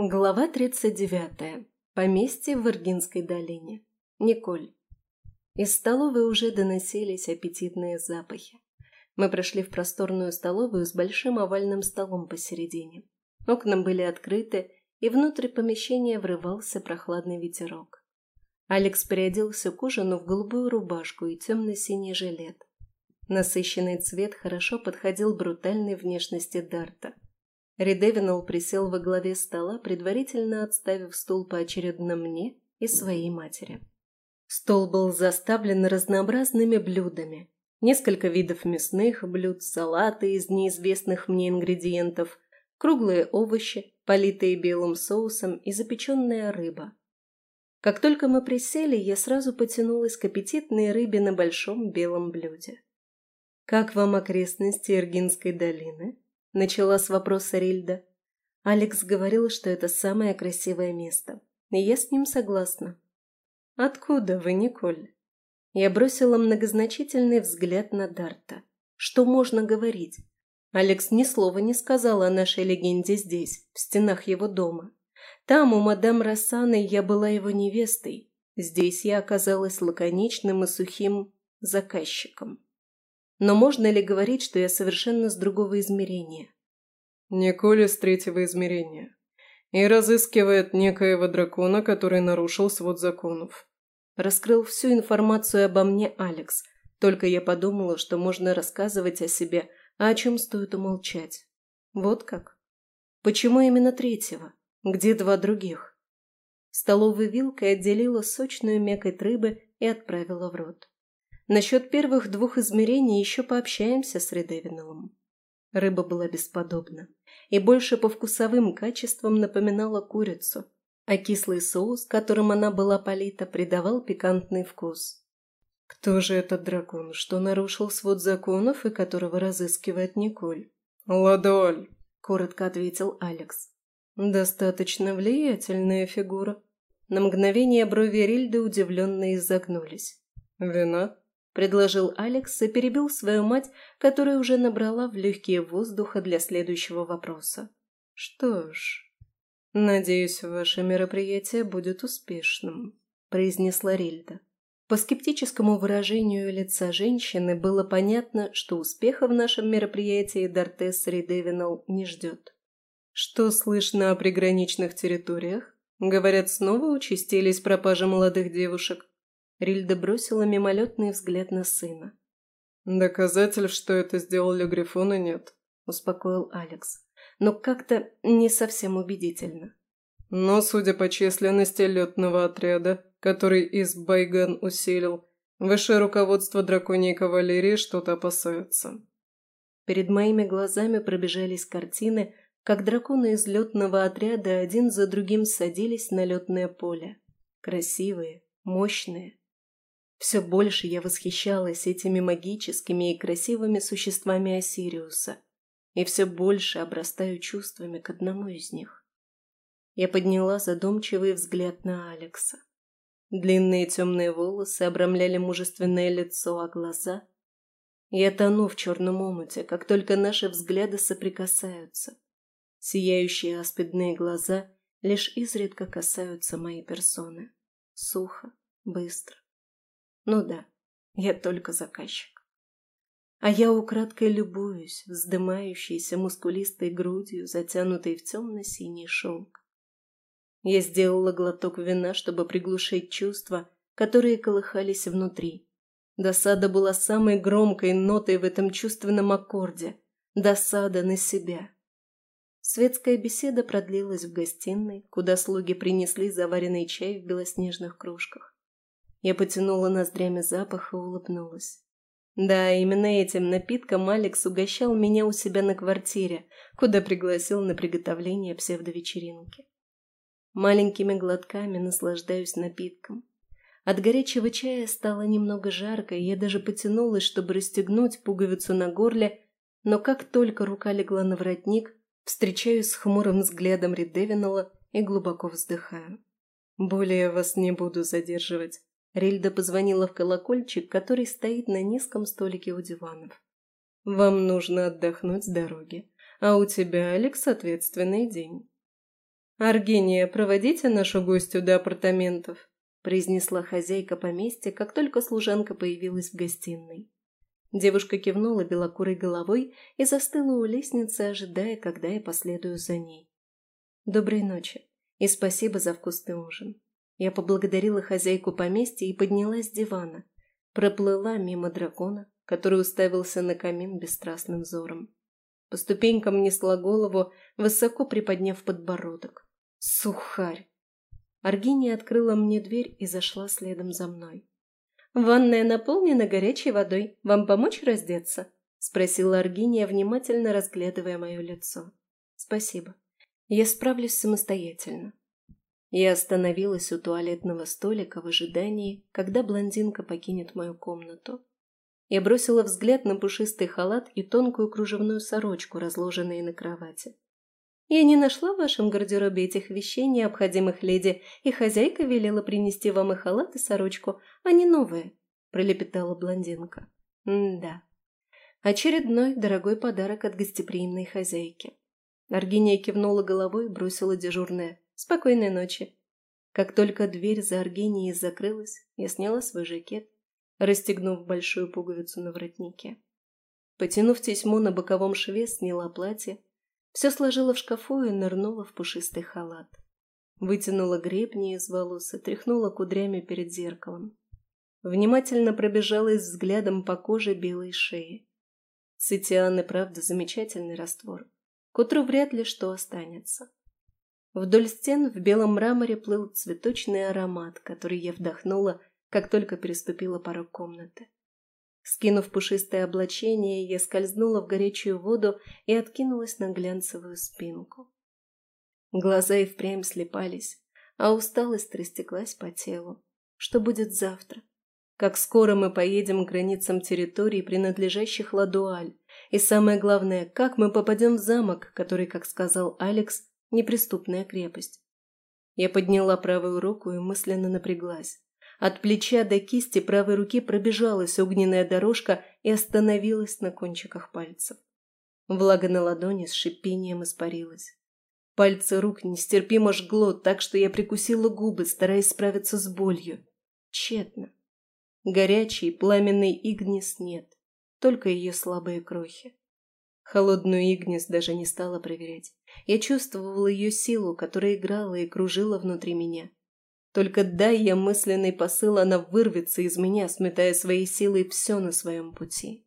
Глава 39. Поместье в Иргинской долине. Николь. Из столовой уже доносились аппетитные запахи. Мы прошли в просторную столовую с большим овальным столом посередине. Окна были открыты, и внутрь помещения врывался прохладный ветерок. Алекс переоделся к ужину в голубую рубашку и темно-синий жилет. Насыщенный цвет хорошо подходил брутальной внешности Дарта – Редевинал присел во главе стола, предварительно отставив стул поочередно мне и своей матери. Стол был заставлен разнообразными блюдами. Несколько видов мясных блюд, салаты из неизвестных мне ингредиентов, круглые овощи, политые белым соусом и запеченная рыба. Как только мы присели, я сразу потянулась к аппетитной рыбе на большом белом блюде. «Как вам окрестности Иргинской долины?» – начала с вопроса Рильда. Алекс говорил, что это самое красивое место. И я с ним согласна. «Откуда вы, Николь?» Я бросила многозначительный взгляд на Дарта. Что можно говорить? Алекс ни слова не сказал о нашей легенде здесь, в стенах его дома. Там, у мадам Рассаны, я была его невестой. Здесь я оказалась лаконичным и сухим заказчиком. Но можно ли говорить, что я совершенно с другого измерения? Николь из третьего измерения. И разыскивает некоего дракона, который нарушил свод законов. Раскрыл всю информацию обо мне Алекс. Только я подумала, что можно рассказывать о себе, а о чем стоит умолчать. Вот как? Почему именно третьего? Где два других? Столовой вилкой отделила сочную мякоть рыбы и отправила в рот. Насчет первых двух измерений еще пообщаемся с Редевиновым. Рыба была бесподобна и больше по вкусовым качествам напоминала курицу, а кислый соус, которым она была полита, придавал пикантный вкус. «Кто же этот дракон, что нарушил свод законов и которого разыскивает Николь?» «Ладоль», — коротко ответил Алекс. «Достаточно влиятельная фигура». На мгновение брови Рильды удивленно изогнулись. «Вина?» Предложил Алекс и перебил свою мать, которая уже набрала в легкие воздуха для следующего вопроса. «Что ж, надеюсь, ваше мероприятие будет успешным», – произнесла Рильда. По скептическому выражению лица женщины было понятно, что успеха в нашем мероприятии Дортес Ридевинал не ждет. «Что слышно о приграничных территориях? Говорят, снова участились пропажи молодых девушек?» Рильда бросила мимолетный взгляд на сына. «Доказательств, что это сделали Грифоны, нет», – успокоил Алекс. «Но как-то не совсем убедительно». «Но, судя по численности летного отряда, который из Байган усилил, высшее руководство драконьей кавалерии что-то опасается». Перед моими глазами пробежались картины, как драконы из летного отряда один за другим садились на летное поле. Красивые, мощные, все больше я восхищалась этими магическими и красивыми существами Осириуса, и все больше обрастаю чувствами к одному из них. Я подняла задумчивый взгляд на Алекса. Длинные темные волосы обрамляли мужественное лицо, а глаза... Я тону в черном омуте, как только наши взгляды соприкасаются. Сияющие аспидные глаза лишь изредка касаются моей персоны. Сухо, быстро. Ну да, я только заказчик. А я украдкой любуюсь, вздымающейся мускулистой грудью, затянутой в темно-синий шелк. Я сделала глоток вина, чтобы приглушить чувства, которые колыхались внутри. Досада была самой громкой нотой в этом чувственном аккорде. Досада на себя. Светская беседа продлилась в гостиной, куда слуги принесли заваренный чай в белоснежных кружках. Я потянула ноздрями запах и улыбнулась. Да, именно этим напитком Алекс угощал меня у себя на квартире, куда пригласил на приготовление псевдовечеринки. Маленькими глотками наслаждаюсь напитком. От горячего чая стало немного жарко, и я даже потянулась, чтобы расстегнуть пуговицу на горле, но как только рука легла на воротник, встречаюсь с хмурым взглядом Ридевинала и глубоко вздыхаю. Более вас не буду задерживать. Рильда позвонила в колокольчик, который стоит на низком столике у диванов. «Вам нужно отдохнуть с дороги, а у тебя, Алекс, ответственный день». «Аргения, проводите нашу гостью до апартаментов», произнесла хозяйка поместья, как только служанка появилась в гостиной. Девушка кивнула белокурой головой и застыла у лестницы, ожидая, когда я последую за ней. «Доброй ночи и спасибо за вкусный ужин». Я поблагодарила хозяйку поместья и поднялась с дивана. Проплыла мимо дракона, который уставился на камин бесстрастным взором. По ступенькам несла голову, высоко приподняв подбородок. Сухарь! Аргиния открыла мне дверь и зашла следом за мной. «Ванная наполнена горячей водой. Вам помочь раздеться?» — спросила Аргиния, внимательно разглядывая мое лицо. «Спасибо. Я справлюсь самостоятельно». Я остановилась у туалетного столика в ожидании, когда блондинка покинет мою комнату. Я бросила взгляд на пушистый халат и тонкую кружевную сорочку, разложенные на кровати. «Я не нашла в вашем гардеробе этих вещей, необходимых леди, и хозяйка велела принести вам и халат, и сорочку, а не новые», – пролепетала блондинка. «М-да. Очередной дорогой подарок от гостеприимной хозяйки». Аргиния кивнула головой и бросила дежурное. «Спокойной ночи». Как только дверь за Аргинией закрылась, я сняла свой жакет, расстегнув большую пуговицу на воротнике. Потянув тесьму на боковом шве, сняла платье, все сложила в шкафу и нырнула в пушистый халат. Вытянула гребни из волос и тряхнула кудрями перед зеркалом. Внимательно пробежалась взглядом по коже белой шеи. Цитиан и правда замечательный раствор. К утру вряд ли что останется. Вдоль стен в белом мраморе плыл цветочный аромат, который я вдохнула как только переступила порог комнаты. Скинув пушистое облачение, я скользнула в горячую воду и откинулась на глянцевую спинку. Глаза и впрямь слепались, а усталость растеклась по телу. Что будет завтра? Как скоро мы поедем к границам территорий, принадлежащих Ладуаль? И самое главное, как мы попадем в замок, который, как сказал Алекс, неприступная крепость? Я подняла правую руку и мысленно напряглась. От плеча до кисти правой руки пробежалась огненная дорожка и остановилась на кончиках пальцев. Влага на ладони с шипением испарилась. Пальцы рук нестерпимо жгло, так что я прикусила губы, стараясь справиться с болью. Тщетно. Горячий, пламенный Игнис нет, только ее слабые крохи. Холодную Игнис даже не стала проверять. Я чувствовала ее силу, которая играла и кружила внутри меня. Только дай я мысленный посыл, она вырвется из меня, сметая своей силой все на своем пути.